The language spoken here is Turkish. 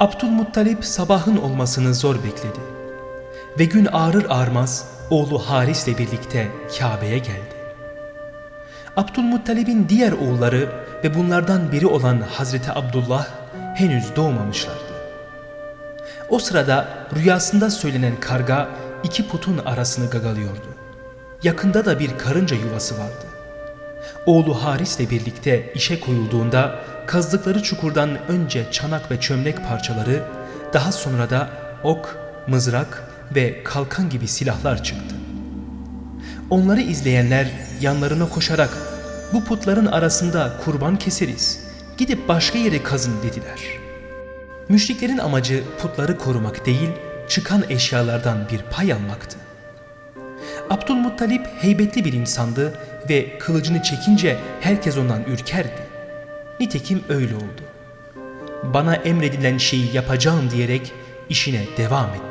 Abdülmuttalip sabahın olmasını zor bekledi. Ve gün ağrır ağrmaz oğlu Haris'le birlikte Kabe'ye geldi. Abdülmuttalib'in diğer oğulları ve bunlardan biri olan Hazreti Abdullah henüz doğmamışlardı. O sırada rüyasında söylenen karga iki putun arasını gagalıyordu. Yakında da bir karınca yuvası vardı. Oğlu Haris'le birlikte işe koyulduğunda kazdıkları çukurdan önce çanak ve çömlek parçaları, daha sonra da ok, mızrak ve kalkan gibi silahlar çıktı. Onları izleyenler yanlarına koşarak bu putların arasında kurban keseriz, gidip başka yere kazın dediler. Müşriklerin amacı putları korumak değil, çıkan eşyalardan bir pay almaktı. Abdülmuttalip heybetli bir insandı ve kılıcını çekince herkes ondan ürkerdi. Nitekim öyle oldu. Bana emredilen şeyi yapacağım diyerek işine devam etti.